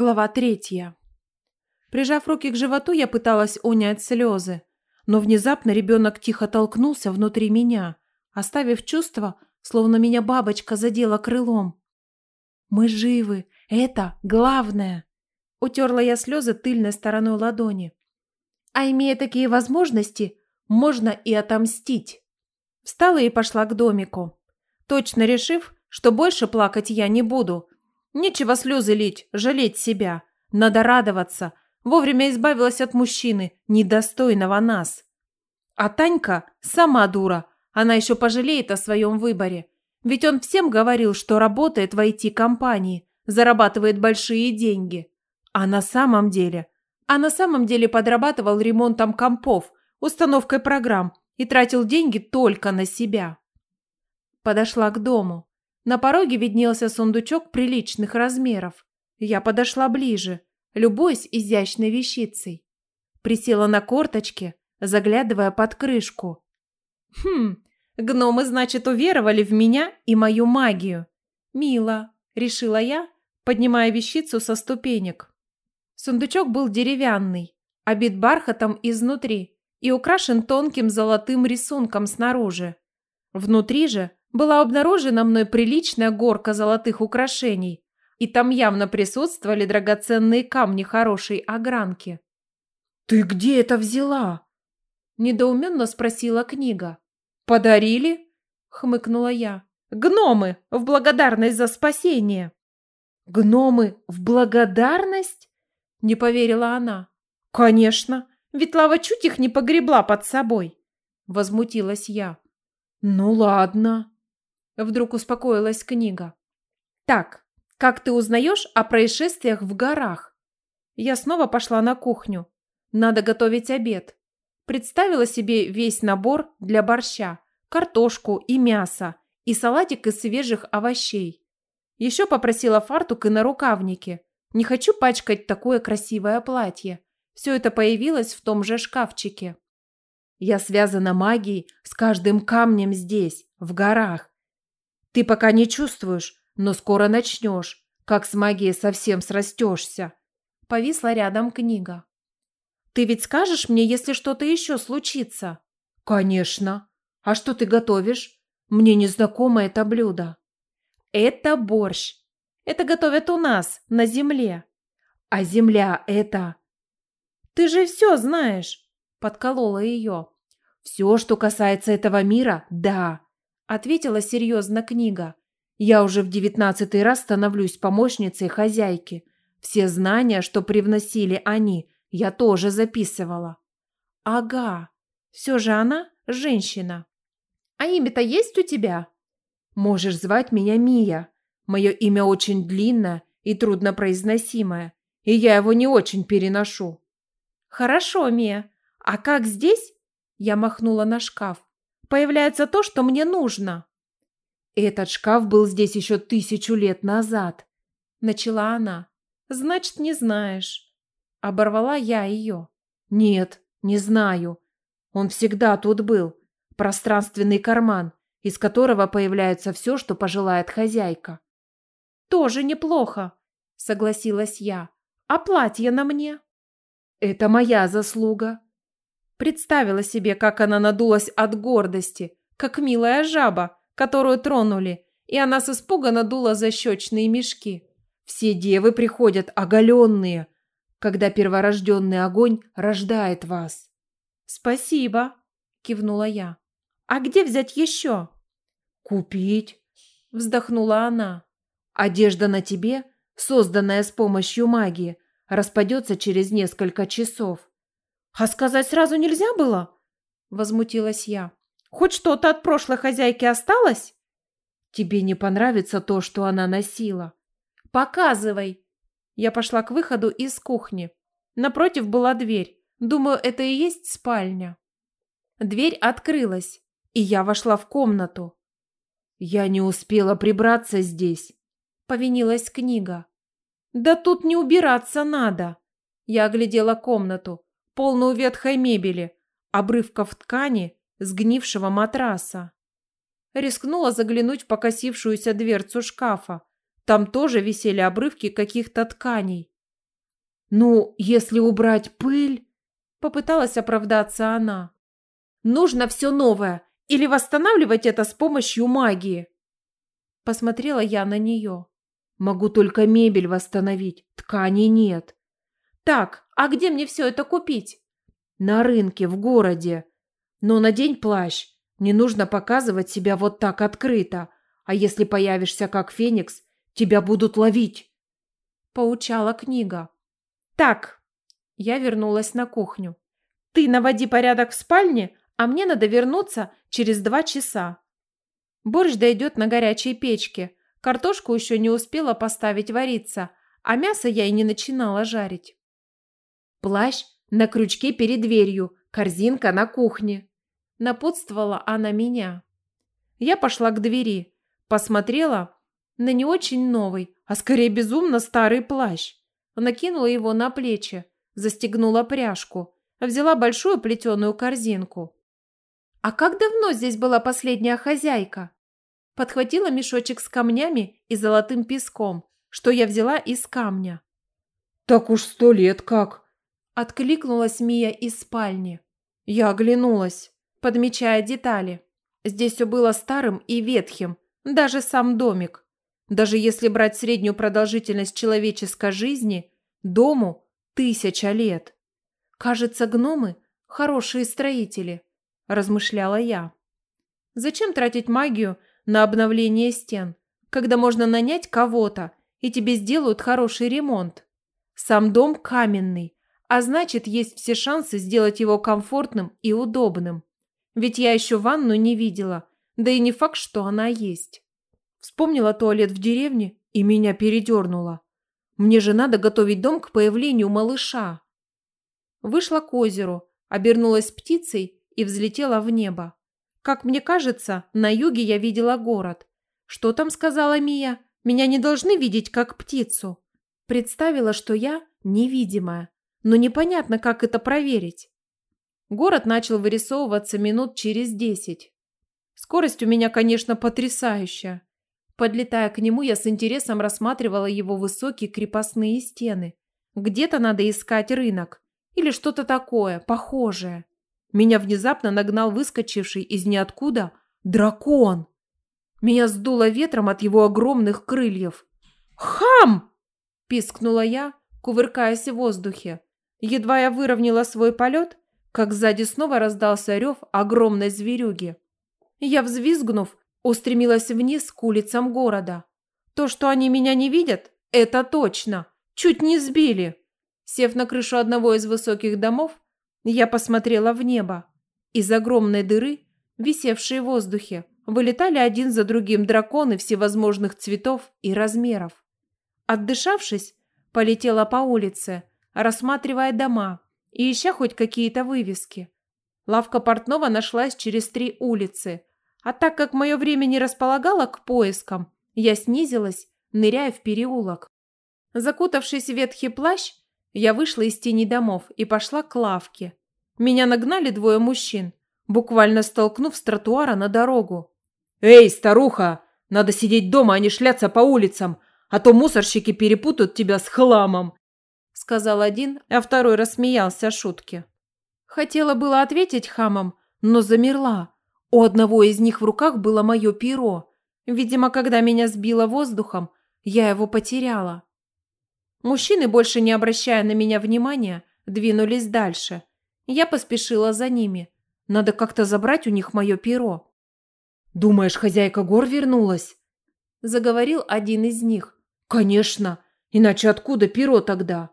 Глава третья. Прижав руки к животу, я пыталась унять слезы, но внезапно ребенок тихо толкнулся внутри меня, оставив чувство, словно меня бабочка задела крылом. «Мы живы, это главное!» Утерла я слезы тыльной стороной ладони. «А имея такие возможности, можно и отомстить!» Встала и пошла к домику, точно решив, что больше плакать я не буду – Нечего слезы лить, жалеть себя. Надо радоваться. Вовремя избавилась от мужчины, недостойного нас. А Танька сама дура. Она еще пожалеет о своем выборе. Ведь он всем говорил, что работает в IT-компании, зарабатывает большие деньги. А на самом деле... А на самом деле подрабатывал ремонтом компов, установкой программ и тратил деньги только на себя. Подошла к дому. На пороге виднелся сундучок приличных размеров. Я подошла ближе, любуясь изящной вещицей. Присела на корточки, заглядывая под крышку. Хм, гномы, значит, уверовали в меня и мою магию. Мило, решила я, поднимая вещицу со ступенек. Сундучок был деревянный, обит бархатом изнутри и украшен тонким золотым рисунком снаружи. Внутри же была обнаружена мной приличная горка золотых украшений, и там явно присутствовали драгоценные камни хорошей огранки. «Ты где это взяла?» – недоуменно спросила книга. «Подарили?» – хмыкнула я. «Гномы в благодарность за спасение!» «Гномы в благодарность?» – не поверила она. «Конечно, ведь лава чуть их не погребла под собой!» – возмутилась я. «Ну ладно», Вдруг успокоилась книга. Так, как ты узнаешь о происшествиях в горах? Я снова пошла на кухню. Надо готовить обед. Представила себе весь набор для борща, картошку и мясо, и салатик из свежих овощей. Еще попросила фартук и нарукавники. Не хочу пачкать такое красивое платье. Все это появилось в том же шкафчике. Я связана магией с каждым камнем здесь, в горах. Ты пока не чувствуешь, но скоро начнешь, как с магией совсем срастешься. Повисла рядом книга. Ты ведь скажешь мне, если что-то еще случится? Конечно. А что ты готовишь? Мне незнакомо это блюдо. Это борщ. Это готовят у нас, на земле. А земля это... Ты же все знаешь, подколола ее. Все, что касается этого мира, да ответила серьезно книга. Я уже в девятнадцатый раз становлюсь помощницей хозяйки. Все знания, что привносили они, я тоже записывала. Ага, все же она женщина. А имя-то есть у тебя? Можешь звать меня Мия. Мое имя очень длинное и труднопроизносимое, и я его не очень переношу. Хорошо, Мия. А как здесь? Я махнула на шкаф появляется то, что мне нужно. Этот шкаф был здесь еще тысячу лет назад, начала она. Значит, не знаешь. Оборвала я ее. Нет, не знаю. Он всегда тут был. Пространственный карман, из которого появляется все, что пожелает хозяйка. Тоже неплохо, согласилась я. А платье на мне? Это моя заслуга. Представила себе, как она надулась от гордости, как милая жаба, которую тронули, и она с испуга надула защечные мешки. Все девы приходят оголенные, когда перворожденный огонь рождает вас. «Спасибо», – кивнула я. «А где взять еще?» «Купить», – вздохнула она. «Одежда на тебе, созданная с помощью магии, распадется через несколько часов. «А сказать сразу нельзя было?» – возмутилась я. «Хоть что-то от прошлой хозяйки осталось?» «Тебе не понравится то, что она носила». «Показывай!» Я пошла к выходу из кухни. Напротив была дверь. Думаю, это и есть спальня. Дверь открылась, и я вошла в комнату. «Я не успела прибраться здесь», — повинилась книга. «Да тут не убираться надо». Я оглядела комнату полную ветхой мебели, обрывков ткани, сгнившего матраса. Рискнула заглянуть в покосившуюся дверцу шкафа. Там тоже висели обрывки каких-то тканей. Ну, если убрать пыль... Попыталась оправдаться она. Нужно все новое. Или восстанавливать это с помощью магии. Посмотрела я на нее. Могу только мебель восстановить. Ткани нет. Так, а где мне все это купить? На рынке, в городе. Но надень плащ. Не нужно показывать себя вот так открыто. А если появишься как феникс, тебя будут ловить. Поучала книга. Так, я вернулась на кухню. Ты наводи порядок в спальне, а мне надо вернуться через два часа. Борщ дойдет на горячей печке. Картошку еще не успела поставить вариться, а мясо я и не начинала жарить. Плащ на крючке перед дверью, корзинка на кухне. Напутствовала она меня. Я пошла к двери, посмотрела на не очень новый, а скорее безумно старый плащ. Накинула его на плечи, застегнула пряжку, взяла большую плетеную корзинку. «А как давно здесь была последняя хозяйка?» Подхватила мешочек с камнями и золотым песком, что я взяла из камня. «Так уж сто лет как!» Откликнулась Мия из спальни. Я оглянулась подмечая детали. Здесь все было старым и ветхим, даже сам домик. Даже если брать среднюю продолжительность человеческой жизни, дому тысяча лет. Кажется, гномы – хорошие строители, размышляла я. Зачем тратить магию на обновление стен, когда можно нанять кого-то, и тебе сделают хороший ремонт? Сам дом каменный, а значит, есть все шансы сделать его комфортным и удобным. Ведь я еще ванну не видела, да и не факт, что она есть. Вспомнила туалет в деревне и меня передернуло. Мне же надо готовить дом к появлению малыша. Вышла к озеру, обернулась птицей и взлетела в небо. Как мне кажется, на юге я видела город. Что там сказала Мия? Меня не должны видеть как птицу. Представила, что я невидимая, но непонятно, как это проверить. Город начал вырисовываться минут через десять. Скорость у меня, конечно, потрясающая. Подлетая к нему, я с интересом рассматривала его высокие крепостные стены. Где-то надо искать рынок. Или что-то такое, похожее. Меня внезапно нагнал выскочивший из ниоткуда дракон. Меня сдуло ветром от его огромных крыльев. «Хам!» – пискнула я, кувыркаясь в воздухе. Едва я выровняла свой полет, как сзади снова раздался рев огромной зверюги. Я, взвизгнув, устремилась вниз к улицам города. То, что они меня не видят, это точно. Чуть не сбили. Сев на крышу одного из высоких домов, я посмотрела в небо. Из огромной дыры, висевшей в воздухе, вылетали один за другим драконы всевозможных цветов и размеров. Отдышавшись, полетела по улице, рассматривая дома, и ища хоть какие-то вывески. Лавка портного нашлась через три улицы, а так как мое время не располагало к поискам, я снизилась, ныряя в переулок. Закутавшись в ветхий плащ, я вышла из тени домов и пошла к лавке. Меня нагнали двое мужчин, буквально столкнув с тротуара на дорогу. «Эй, старуха! Надо сидеть дома, а не шляться по улицам, а то мусорщики перепутают тебя с хламом сказал один, а второй рассмеялся шутке. Хотела было ответить хамам, но замерла. У одного из них в руках было мое перо. Видимо, когда меня сбило воздухом, я его потеряла. Мужчины, больше не обращая на меня внимания, двинулись дальше. Я поспешила за ними. Надо как-то забрать у них мое перо. «Думаешь, хозяйка гор вернулась?» Заговорил один из них. «Конечно. Иначе откуда перо тогда?»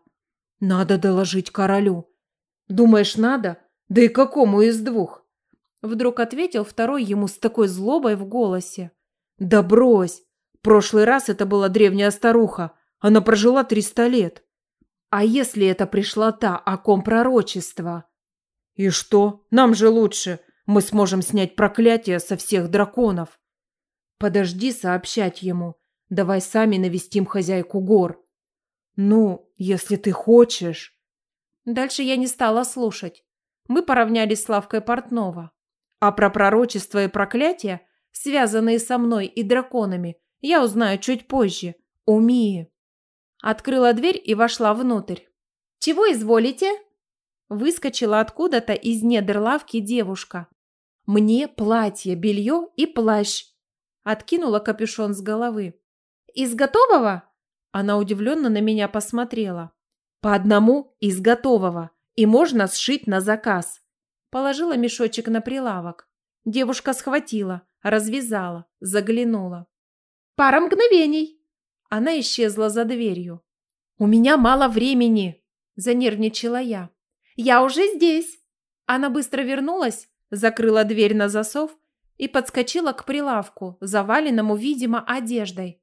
Надо доложить королю. Думаешь, надо? Да и какому из двух? Вдруг ответил второй ему с такой злобой в голосе. Да брось! Прошлый раз это была древняя старуха. Она прожила триста лет. А если это пришла та, о ком пророчество? И что? Нам же лучше. Мы сможем снять проклятие со всех драконов. Подожди сообщать ему. Давай сами навестим хозяйку гор. «Ну, если ты хочешь...» Дальше я не стала слушать. Мы поравнялись с лавкой портного. А про пророчество и проклятия, связанные со мной и драконами, я узнаю чуть позже, у Мии. Открыла дверь и вошла внутрь. Чего изволите?» Выскочила откуда-то из недр лавки девушка. «Мне платье, белье и плащ!» Откинула капюшон с головы. «Из готового?» Она удивленно на меня посмотрела. «По одному из готового, и можно сшить на заказ». Положила мешочек на прилавок. Девушка схватила, развязала, заглянула. «Пара мгновений!» Она исчезла за дверью. «У меня мало времени!» – занервничала я. «Я уже здесь!» Она быстро вернулась, закрыла дверь на засов и подскочила к прилавку, заваленному, видимо, одеждой.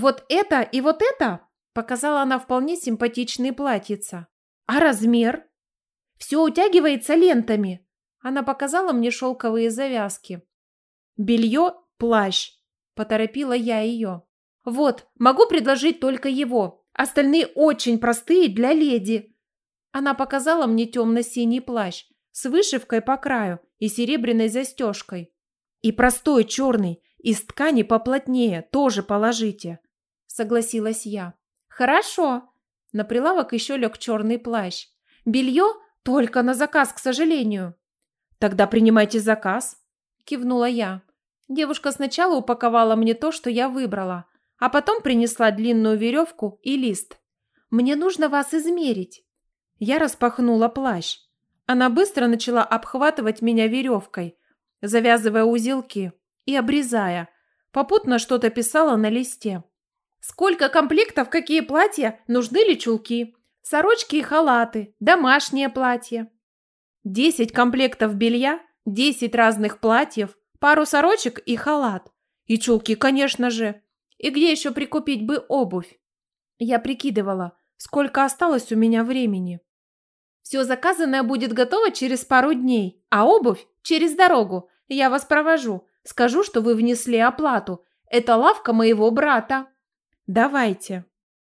«Вот это и вот это!» – показала она вполне симпатичные платьица. «А размер?» «Все утягивается лентами!» Она показала мне шелковые завязки. «Белье – плащ!» – поторопила я ее. «Вот, могу предложить только его!» Остальные очень простые для леди. Она показала мне темно-синий плащ с вышивкой по краю и серебряной застежкой. И простой черный, из ткани поплотнее, тоже положите. Согласилась я. Хорошо. На прилавок еще лег черный плащ. Белье только на заказ, к сожалению. Тогда принимайте заказ, кивнула я. Девушка сначала упаковала мне то, что я выбрала, а потом принесла длинную веревку и лист. «Мне нужно вас измерить». Я распахнула плащ. Она быстро начала обхватывать меня веревкой, завязывая узелки и обрезая. Попутно что-то писала на листе. «Сколько комплектов, какие платья, нужны ли чулки, сорочки и халаты, домашнее платье?» Десять комплектов белья, десять разных платьев, пару сорочек и халат. И чулки, конечно же. И где еще прикупить бы обувь? Я прикидывала, сколько осталось у меня времени. Все заказанное будет готово через пару дней, а обувь через дорогу. Я вас провожу. Скажу, что вы внесли оплату. Это лавка моего брата. Давайте.